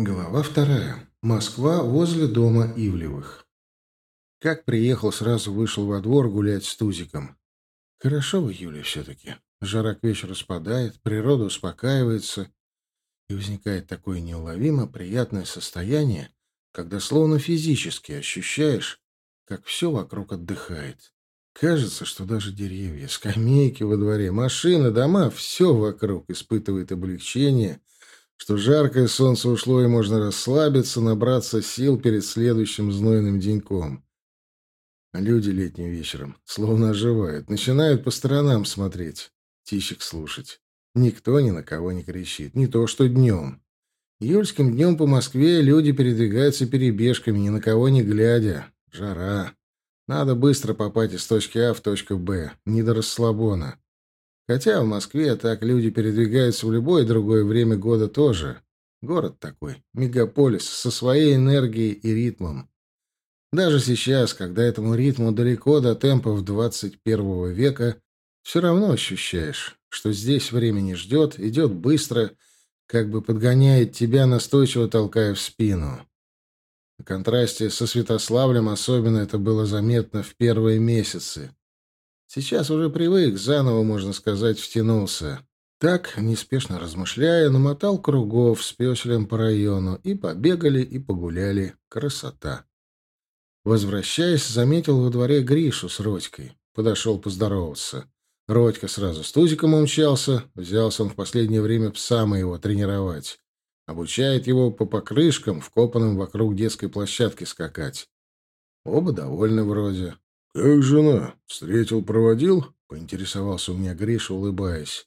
Глава вторая. Москва возле дома Ивлевых. Как приехал, сразу вышел во двор гулять с Тузиком. Хорошо в июле все-таки. Жара к вечеру спадает, природа успокаивается, и возникает такое неуловимо приятное состояние, когда словно физически ощущаешь, как все вокруг отдыхает. Кажется, что даже деревья, скамейки во дворе, машины, дома — все вокруг испытывает облегчение — что жаркое солнце ушло, и можно расслабиться, набраться сил перед следующим знойным деньком. Люди летним вечером словно оживают, начинают по сторонам смотреть, птичек слушать. Никто ни на кого не кричит, не то что днем. Июльским днем по Москве люди передвигаются перебежками, ни на кого не глядя. Жара. Надо быстро попасть из точки А в точку Б, не до расслабона. Хотя в Москве так люди передвигаются в любое другое время года тоже. Город такой, мегаполис, со своей энергией и ритмом. Даже сейчас, когда этому ритму далеко до темпов 21 века, все равно ощущаешь, что здесь время не ждет, идет быстро, как бы подгоняет тебя, настойчиво толкая в спину. На контрасте со Святославлем особенно это было заметно в первые месяцы. Сейчас уже привык, заново, можно сказать, втянулся. Так, неспешно размышляя, намотал кругов с песелем по району, и побегали, и погуляли. Красота. Возвращаясь, заметил во дворе Гришу с Родькой. Подошел поздороваться. Родька сразу с Тузиком умчался. Взялся он в последнее время пса моего тренировать. Обучает его по покрышкам, вкопанным вокруг детской площадки скакать. Оба довольны вроде. «Как жена? Встретил, проводил?» — поинтересовался у меня Гриша, улыбаясь.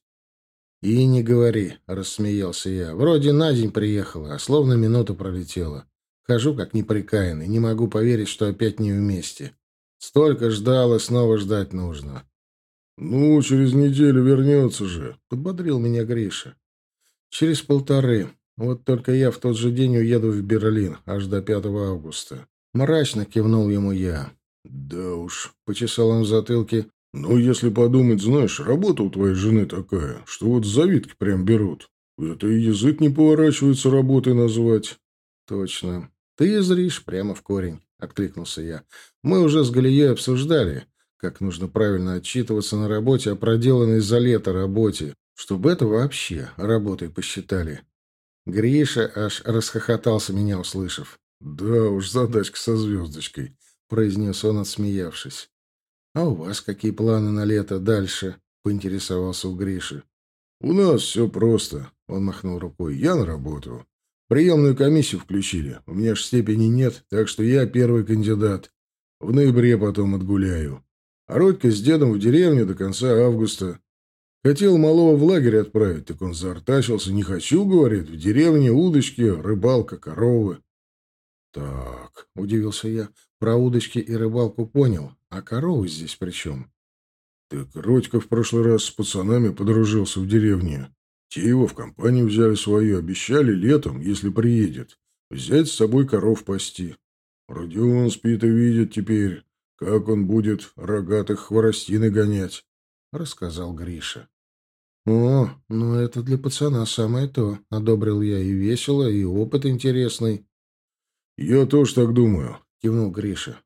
«И не говори», — рассмеялся я. «Вроде на день приехала, а словно минута пролетела. Хожу как неприкаянный, не могу поверить, что опять не вместе. Столько ждал, и снова ждать нужно». «Ну, через неделю вернется же», — подбодрил меня Гриша. «Через полторы. Вот только я в тот же день уеду в Берлин, аж до 5 августа». Мрачно кивнул ему я. «Да уж», — почесал он в затылке. «Ну, если подумать, знаешь, работа у твоей жены такая, что вот завитки прям берут. Это и язык не поворачивается работой назвать». «Точно. Ты зришь прямо в корень», — откликнулся я. «Мы уже с Галией обсуждали, как нужно правильно отчитываться на работе о проделанной за лето работе, чтобы это вообще работой посчитали». Гриша аж расхохотался меня, услышав. «Да уж, задачка со звездочкой произнес он, отсмеявшись. «А у вас какие планы на лето дальше?» — поинтересовался у Гриши. «У нас все просто», — он махнул рукой. «Я на работу. Приемную комиссию включили. У меня ж степени нет, так что я первый кандидат. В ноябре потом отгуляю. А Родька с дедом в деревню до конца августа. Хотел малого в лагерь отправить, так он заортачился. Не хочу, говорит, в деревне удочки, рыбалка, коровы. «Так», — удивился я, — «про удочки и рыбалку понял, а коровы здесь при чем?» «Так Родька в прошлый раз с пацанами подружился в деревне. Те его в компанию взяли свою, обещали летом, если приедет, взять с собой коров пасти. Родион спит и видит теперь, как он будет рогатых хворостины гонять», — рассказал Гриша. «О, ну это для пацана самое то», — одобрил я, — «и весело, и опыт интересный». «Я тоже так думаю», — кивнул Гриша.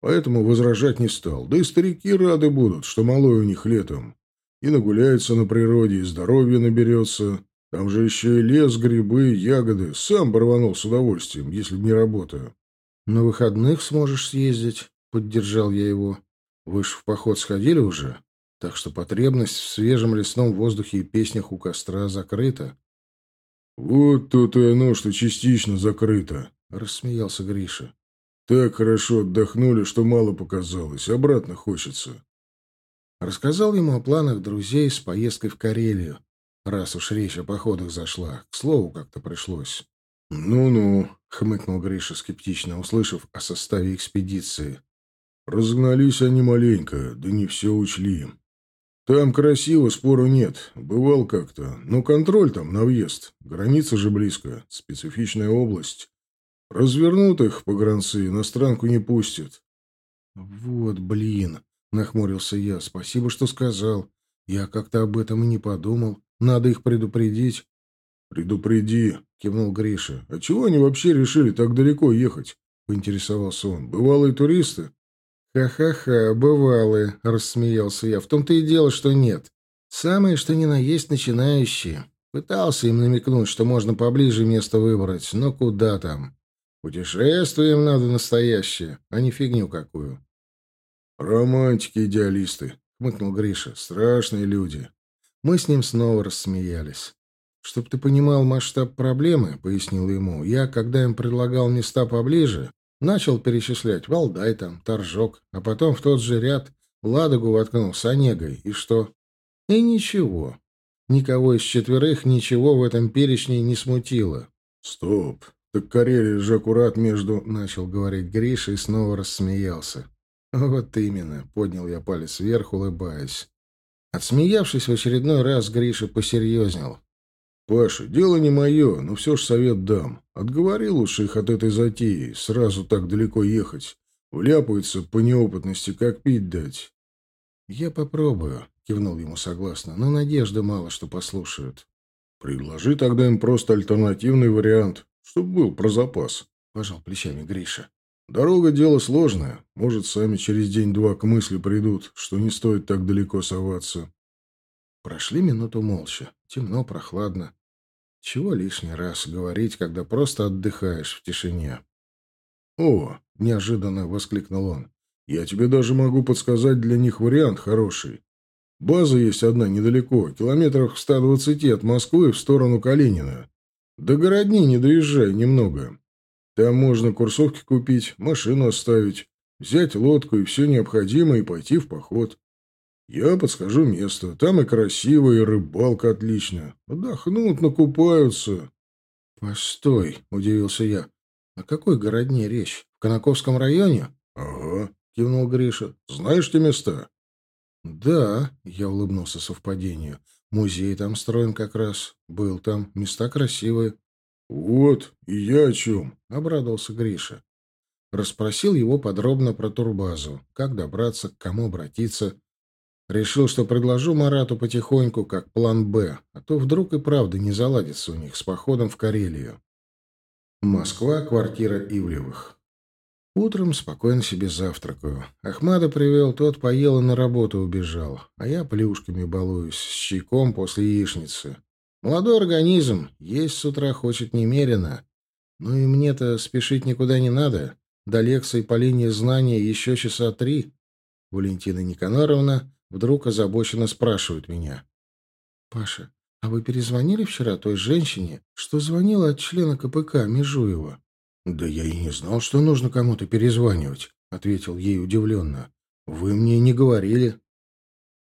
«Поэтому возражать не стал. Да и старики рады будут, что малой у них летом. И нагуляется на природе, и здоровье наберется. Там же еще и лес, грибы, ягоды. Сам бы с удовольствием, если бы не работаю». «На выходных сможешь съездить», — поддержал я его. «Вы ж в поход сходили уже, так что потребность в свежем лесном воздухе и песнях у костра закрыта». «Вот тут и оно, что частично закрыто», рассмеялся Гриша. Так хорошо отдохнули, что мало показалось. Обратно хочется. Рассказал ему о планах друзей с поездкой в Карелию, раз уж речь о походах зашла. К слову, как-то пришлось. «Ну-ну», — хмыкнул Гриша скептично, услышав о составе экспедиции. «Разгнались они маленько, да не все учли. Там красиво, спору нет. Бывал как-то. Но контроль там на въезд. Граница же близко. Специфичная область. Развернут их погранцы, иностранку не пустят. Вот, блин, нахмурился я. Спасибо, что сказал. Я как-то об этом и не подумал. Надо их предупредить. «Предупреди», — кивнул Гриша. «А чего они вообще решили так далеко ехать?» — поинтересовался он. «Бывалые туристы?» «Ха-ха-ха, бывалые», — рассмеялся я. «В том-то и дело, что нет. Самые, что ни на есть, начинающие. Пытался им намекнуть, что можно поближе место выбрать, но куда там? Путешествием надо настоящее, а не фигню какую». «Романтики-идеалисты», — хмыкнул Гриша. «Страшные люди». Мы с ним снова рассмеялись. «Чтоб ты понимал масштаб проблемы», — пояснил ему, — «я, когда им предлагал места поближе, Начал перечислять Валдай там, Торжок, а потом в тот же ряд Ладогу воткнул с Онегой. И что? И ничего. Никого из четверых ничего в этом перечне не смутило. «Стоп! Так Карелия же аккурат между...» — начал говорить Гриша и снова рассмеялся. «Вот именно!» — поднял я палец вверх, улыбаясь. Отсмеявшись в очередной раз, Гриша посерьезнел. «Паша, дело не мое, но все ж совет дам. Отговори лучше их от этой затеи, сразу так далеко ехать. Вляпаются по неопытности, как пить дать». «Я попробую», — кивнул ему согласно, — «но надежды мало, что послушают». «Предложи тогда им просто альтернативный вариант, чтобы был про запас», — пожал плечами Гриша. «Дорога — дело сложное. Может, сами через день-два к мысли придут, что не стоит так далеко соваться». Прошли минуту молча. Темно, прохладно. Чего лишний раз говорить, когда просто отдыхаешь в тишине? «О!» — неожиданно воскликнул он. «Я тебе даже могу подсказать для них вариант хороший. База есть одна недалеко, километрах в 120 от Москвы в сторону Калинина. До городни не доезжай немного. Там можно курсовки купить, машину оставить, взять лодку и все необходимое и пойти в поход. Я подскажу место. Там и красиво, и рыбалка отличная. Отдохнут, накупаются. — Постой, — удивился я. — О какой городне речь? В Конаковском районе? — Ага, — кивнул Гриша. — Знаешь те места? — Да, — я улыбнулся совпадению. Музей там строен как раз. Был там. Места красивые. — Вот, и я о чем, — обрадовался Гриша. Расспросил его подробно про турбазу. Как добраться, к кому обратиться. Решил, что предложу Марату потихоньку, как план «Б», а то вдруг и правда не заладится у них с походом в Карелию. Москва, квартира Ивлевых. Утром спокойно себе завтракаю. Ахмада привел, тот поел и на работу убежал, а я плюшками балуюсь, с чайком после яичницы. Молодой организм, есть с утра хочет немерено. Ну и мне-то спешить никуда не надо. До лекции по линии знания еще часа три. Валентина Никаноровна Вдруг озабоченно спрашивают меня. «Паша, а вы перезвонили вчера той женщине, что звонила от члена КПК Межуева?» «Да я и не знал, что нужно кому-то перезванивать», — ответил ей удивленно. «Вы мне не говорили».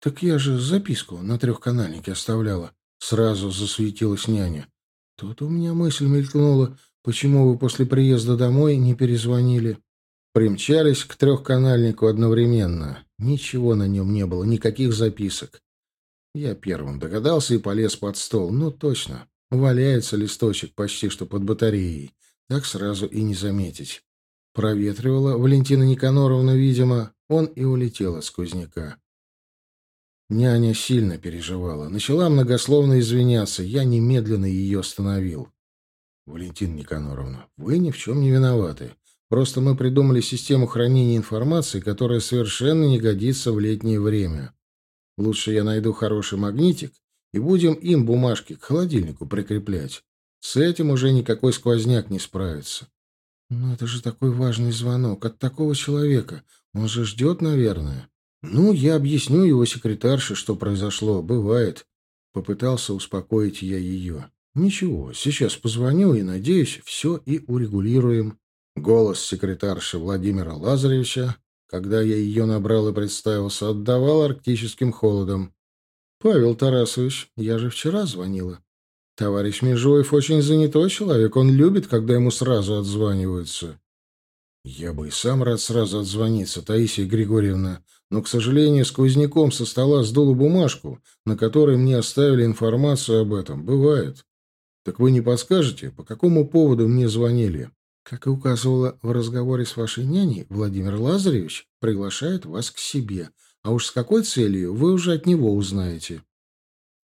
«Так я же записку на трехканальнике оставляла», — сразу засуетилась няня. «Тут у меня мысль мелькнула, почему вы после приезда домой не перезвонили?» Примчались к трехканальнику одновременно. Ничего на нем не было, никаких записок. Я первым догадался и полез под стол. Ну, точно. Валяется листочек почти что под батареей. Так сразу и не заметить. Проветривала Валентина Никаноровна, видимо. Он и улетел от сквозняка. Няня сильно переживала. Начала многословно извиняться. Я немедленно ее остановил. «Валентина Никаноровна, вы ни в чем не виноваты. Просто мы придумали систему хранения информации, которая совершенно не годится в летнее время. Лучше я найду хороший магнитик и будем им бумажки к холодильнику прикреплять. С этим уже никакой сквозняк не справится. Но это же такой важный звонок от такого человека. Он же ждет, наверное. Ну, я объясню его секретарше, что произошло. Бывает. Попытался успокоить я ее. Ничего, сейчас позвоню и, надеюсь, все и урегулируем. Голос секретарши Владимира Лазаревича, когда я ее набрал и представился, отдавал арктическим холодом. «Павел Тарасович, я же вчера звонила. Товарищ Межуев очень занятой человек, он любит, когда ему сразу отзваниваются». «Я бы и сам рад сразу отзвониться, Таисия Григорьевна, но, к сожалению, сквозняком со стола сдуло бумажку, на которой мне оставили информацию об этом. Бывает. Так вы не подскажете, по какому поводу мне звонили?» Как и указывала в разговоре с вашей няней, Владимир Лазаревич приглашает вас к себе, а уж с какой целью вы уже от него узнаете.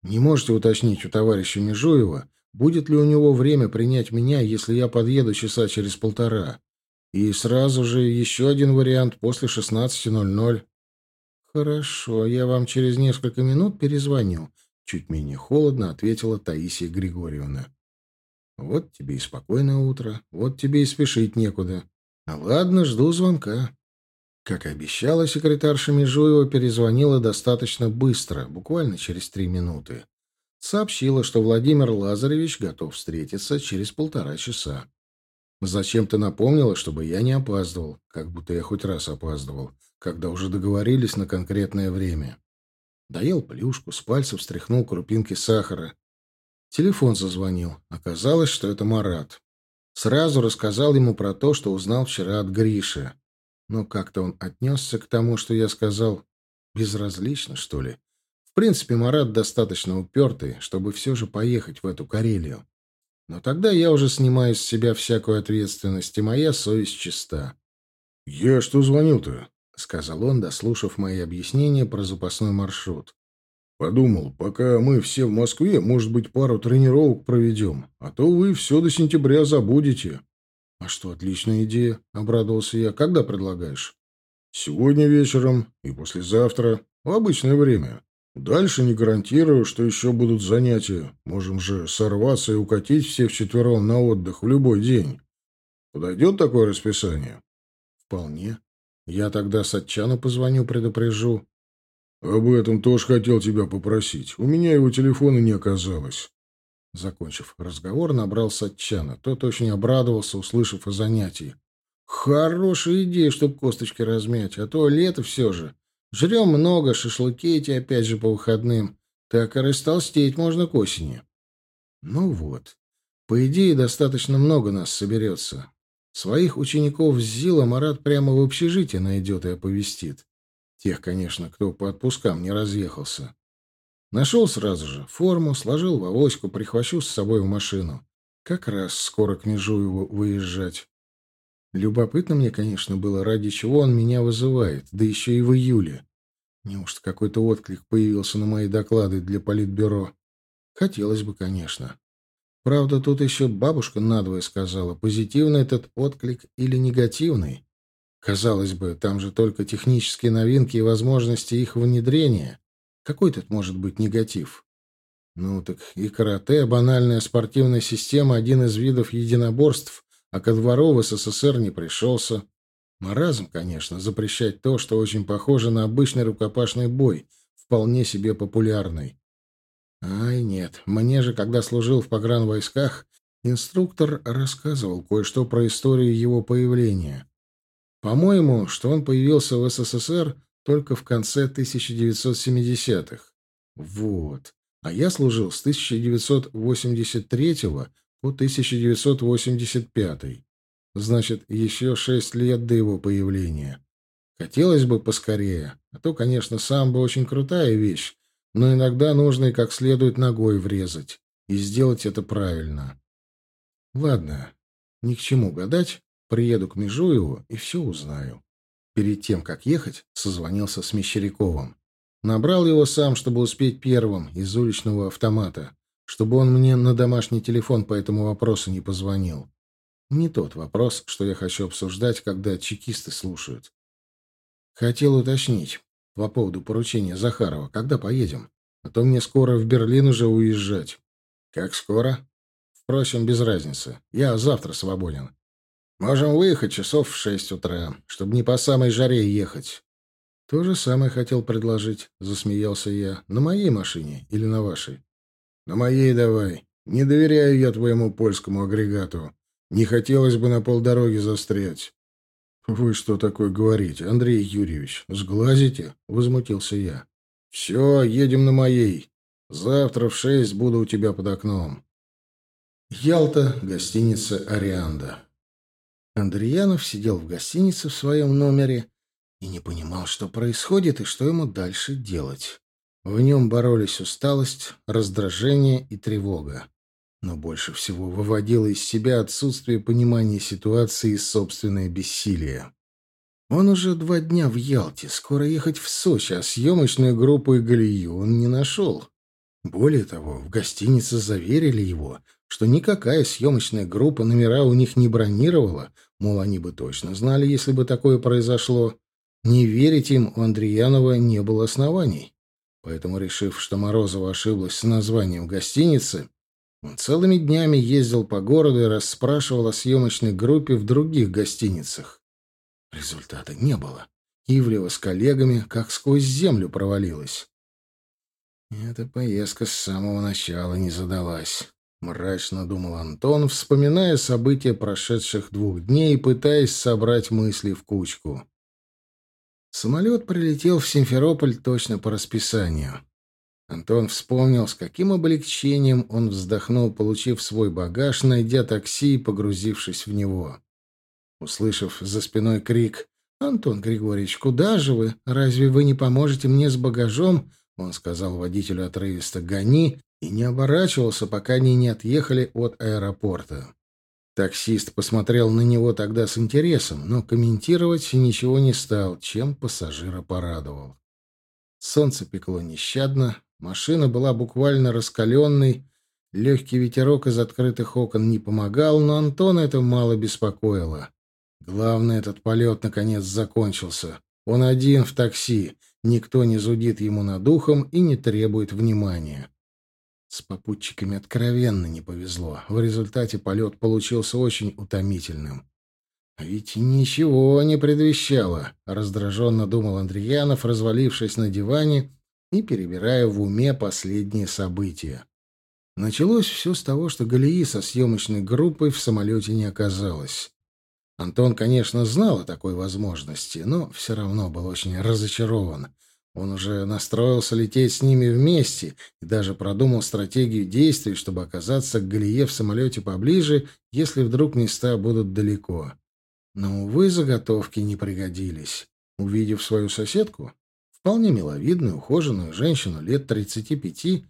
Не можете уточнить у товарища Межуева, будет ли у него время принять меня, если я подъеду часа через полтора. И сразу же еще один вариант после 16.00. Хорошо, я вам через несколько минут перезвоню. Чуть менее холодно ответила Таисия Григорьевна. Вот тебе и спокойное утро, вот тебе и спешить некуда. Ладно, жду звонка. Как и обещала, секретарша Межуева перезвонила достаточно быстро, буквально через три минуты. Сообщила, что Владимир Лазаревич готов встретиться через полтора часа. Зачем-то напомнила, чтобы я не опаздывал, как будто я хоть раз опаздывал, когда уже договорились на конкретное время. Доел плюшку, с пальцев стряхнул крупинки сахара. Телефон зазвонил. Оказалось, что это Марат. Сразу рассказал ему про то, что узнал вчера от Гриши. Но как-то он отнесся к тому, что я сказал, безразлично, что ли. В принципе, Марат достаточно упертый, чтобы все же поехать в эту Карелию. Но тогда я уже снимаю с себя всякую ответственность, и моя совесть чиста. «Я что звонил-то?» — сказал он, дослушав мои объяснения про запасной маршрут. «Подумал, пока мы все в Москве, может быть, пару тренировок проведем, а то вы все до сентября забудете». «А что, отличная идея», — обрадовался я. «Когда предлагаешь?» «Сегодня вечером и послезавтра, в обычное время. Дальше не гарантирую, что еще будут занятия. Можем же сорваться и укатить все вчетвером на отдых в любой день. Подойдет такое расписание? Вполне. Я тогда Сатчану позвоню, предупрежу. Об этом тоже хотел тебя попросить. У меня его телефона не оказалось. Закончив разговор, набрал Сатчана. Тот очень обрадовался, услышав о занятии. Хорошая идея, чтоб косточки размять, а то лето все же. Жрем много, шашлыки эти опять же по выходным. Так и растолстеть можно к осени. Ну вот. По идее, достаточно много нас соберется. Своих учеников с Зила Марат прямо в общежитие найдет и оповестит. Тех, конечно, кто по отпускам не разъехался. Нашел сразу же форму, сложил в авоську, прихвачу с собой в машину. Как раз скоро к Межуеву выезжать. Любопытно мне, конечно, было, ради чего он меня вызывает, да еще и в июле. Неужто какой-то отклик появился на мои доклады для политбюро? Хотелось бы, конечно. Правда, тут еще бабушка надвое сказала, позитивный этот отклик или негативный. Казалось бы, там же только технические новинки и возможности их внедрения. Какой тут может быть негатив? Ну так и карате, банальная спортивная система, один из видов единоборств, а ко двору в СССР не пришелся. Маразм, конечно, запрещать то, что очень похоже на обычный рукопашный бой, вполне себе популярный. Ай, нет, мне же, когда служил в погранвойсках, инструктор рассказывал кое-что про историю его появления. По-моему, что он появился в СССР только в конце 1970-х. Вот. А я служил с 1983 по 1985. Значит, еще шесть лет до его появления. Хотелось бы поскорее, а то, конечно, сам бы очень крутая вещь, но иногда нужно и как следует ногой врезать, и сделать это правильно. Ладно, ни к чему гадать, приеду к Межуеву и все узнаю. Перед тем, как ехать, созвонился с Мещеряковым. Набрал его сам, чтобы успеть первым, из уличного автомата чтобы он мне на домашний телефон по этому вопросу не позвонил. Не тот вопрос, что я хочу обсуждать, когда чекисты слушают. Хотел уточнить по поводу поручения Захарова. Когда поедем? А то мне скоро в Берлин уже уезжать. Как скоро? Впрочем, без разницы. Я завтра свободен. Можем выехать часов в шесть утра, чтобы не по самой жаре ехать. То же самое хотел предложить, засмеялся я. На моей машине или на вашей? На моей давай. Не доверяю я твоему польскому агрегату. Не хотелось бы на полдороги застрять. Вы что такое говорите, Андрей Юрьевич? Сглазите? Возмутился я. Все, едем на моей. Завтра в шесть буду у тебя под окном. Ялта, гостиница «Арианда». Андреянов сидел в гостинице в своем номере и не понимал, что происходит и что ему дальше делать. В нем боролись усталость, раздражение и тревога. Но больше всего выводило из себя отсутствие понимания ситуации и собственное бессилие. Он уже два дня в Ялте, скоро ехать в Сочи, а съемочную группу и Галию он не нашел. Более того, в гостинице заверили его, что никакая съемочная группа номера у них не бронировала, мол, они бы точно знали, если бы такое произошло. Не верить им у Андреянова не было оснований. Поэтому, решив, что Морозова ошиблась с названием гостиницы, он целыми днями ездил по городу и расспрашивал о съемочной группе в других гостиницах. Результата не было. Ивлева с коллегами как сквозь землю провалилась. Эта поездка с самого начала не задалась. Мрачно думал Антон, вспоминая события прошедших двух дней и пытаясь собрать мысли в кучку. Самолет прилетел в Симферополь точно по расписанию. Антон вспомнил, с каким облегчением он вздохнул, получив свой багаж, найдя такси и погрузившись в него. Услышав за спиной крик «Антон Григорьевич, куда же вы? Разве вы не поможете мне с багажом?» Он сказал водителю отрывисто «Гони!» И не оборачивался, пока они не отъехали от аэропорта. Таксист посмотрел на него тогда с интересом, но комментировать ничего не стал, чем пассажира порадовал. Солнце пекло нещадно, машина была буквально раскаленной, легкий ветерок из открытых окон не помогал, но Антона это мало беспокоило. Главное, этот полет наконец закончился. Он один в такси, никто не зудит ему над ухом и не требует внимания. С попутчиками откровенно не повезло. В результате полет получился очень утомительным. «А ведь ничего не предвещало», — раздраженно думал Андреянов, развалившись на диване и перебирая в уме последние события. Началось все с того, что Галии со съемочной группой в самолете не оказалось. Антон, конечно, знал о такой возможности, но все равно был очень разочарован. Он уже настроился лететь с ними вместе и даже продумал стратегию действий, чтобы оказаться к Галие в самолете поближе, если вдруг места будут далеко. Но, увы, заготовки не пригодились. Увидев свою соседку, вполне миловидную, ухоженную женщину лет тридцати пяти,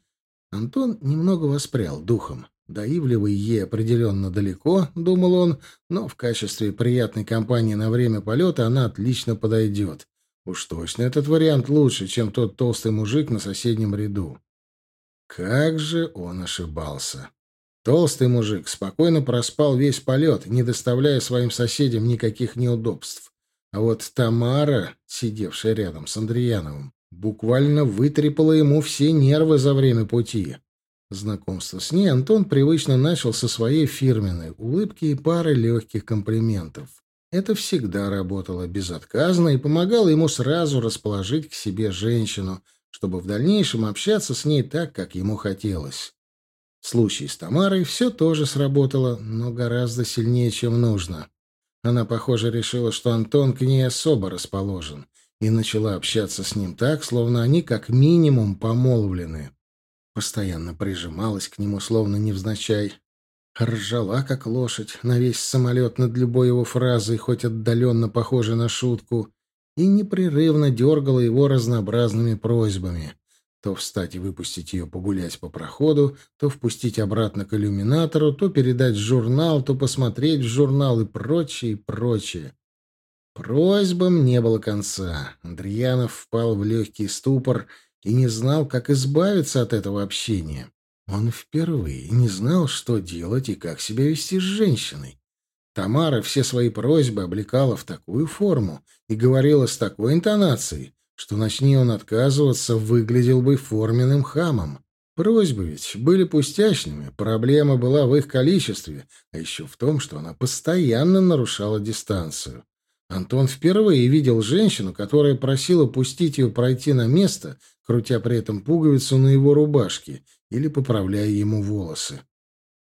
Антон немного воспрял духом. До Ивлевой ей определенно далеко, думал он, но в качестве приятной компании на время полета она отлично подойдет. Уж точно этот вариант лучше, чем тот толстый мужик на соседнем ряду. Как же он ошибался. Толстый мужик спокойно проспал весь полет, не доставляя своим соседям никаких неудобств. А вот Тамара, сидевшая рядом с Андреяновым, буквально вытрепала ему все нервы за время пути. Знакомство с ней Антон привычно начал со своей фирменной улыбки и пары легких комплиментов. Это всегда работало безотказно и помогало ему сразу расположить к себе женщину, чтобы в дальнейшем общаться с ней так, как ему хотелось. В случае с Тамарой все тоже сработало, но гораздо сильнее, чем нужно. Она, похоже, решила, что Антон к ней особо расположен, и начала общаться с ним так, словно они как минимум помолвлены. Постоянно прижималась к нему, словно невзначай, Ржала, как лошадь, на весь самолет над любой его фразой, хоть отдаленно похожей на шутку, и непрерывно дергала его разнообразными просьбами. То встать и выпустить ее погулять по проходу, то впустить обратно к иллюминатору, то передать журнал, то посмотреть в журнал и прочее, и прочее. Просьбам не было конца. Андреянов впал в легкий ступор и не знал, как избавиться от этого общения. Он впервые не знал, что делать и как себя вести с женщиной. Тамара все свои просьбы облекала в такую форму и говорила с такой интонацией, что начни он отказываться, выглядел бы форменным хамом. Просьбы ведь были пустячными, проблема была в их количестве, а еще в том, что она постоянно нарушала дистанцию. Антон впервые видел женщину, которая просила пустить ее пройти на место, крутя при этом пуговицу на его рубашке или поправляя ему волосы.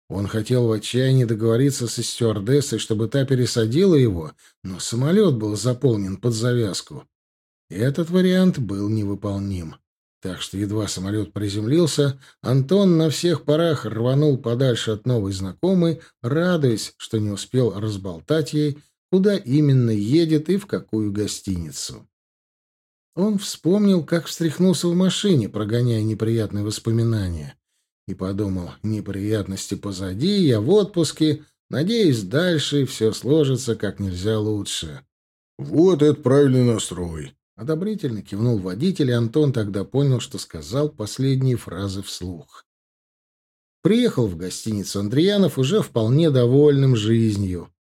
Он хотел в отчаянии договориться со стюардессой, чтобы та пересадила его, но самолет был заполнен под завязку. Этот вариант был невыполним. Так что едва самолет приземлился, Антон на всех парах рванул подальше от новой знакомой, радуясь, что не успел разболтать ей, куда именно едет и в какую гостиницу. Он вспомнил, как встряхнулся в машине, прогоняя неприятные воспоминания. И подумал, неприятности позади, я в отпуске, надеюсь, дальше все сложится как нельзя лучше. «Вот это правильный настрой!» Одобрительно кивнул водитель, и Антон тогда понял, что сказал последние фразы вслух. приехал в гостиницу Андреянов уже вполне довольным жизнью.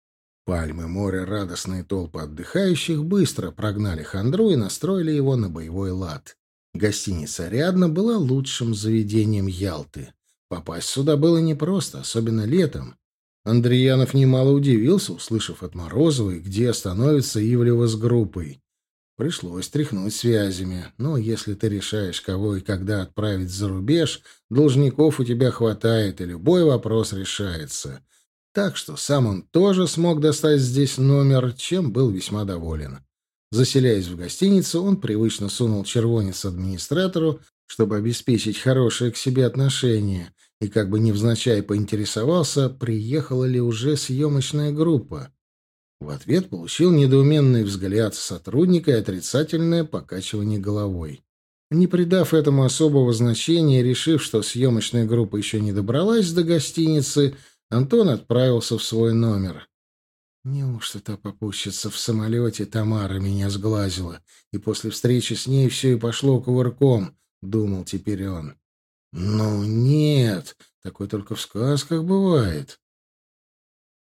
Пальмы, море, радостные толпы отдыхающих быстро прогнали хандру и настроили его на боевой лад. Гостиница «Рядно» была лучшим заведением Ялты. Попасть сюда было непросто, особенно летом. Андреянов немало удивился, услышав от Морозовой, где остановится Ивлева с группой. Пришлось тряхнуть связями. Но если ты решаешь, кого и когда отправить за рубеж, должников у тебя хватает, и любой вопрос решается. Так что сам он тоже смог достать здесь номер, чем был весьма доволен. Заселяясь в гостиницу, он привычно сунул червонец администратору, чтобы обеспечить хорошее к себе отношение, и как бы невзначай поинтересовался, приехала ли уже съемочная группа. В ответ получил недоуменный взгляд сотрудника и отрицательное покачивание головой. Не придав этому особого значения, решив, что съемочная группа еще не добралась до гостиницы, Антон отправился в свой номер. Неужто та попутчица в самолете Тамара меня сглазила, и после встречи с ней все и пошло кувырком, — думал теперь он. Ну, нет, такое только в сказках бывает.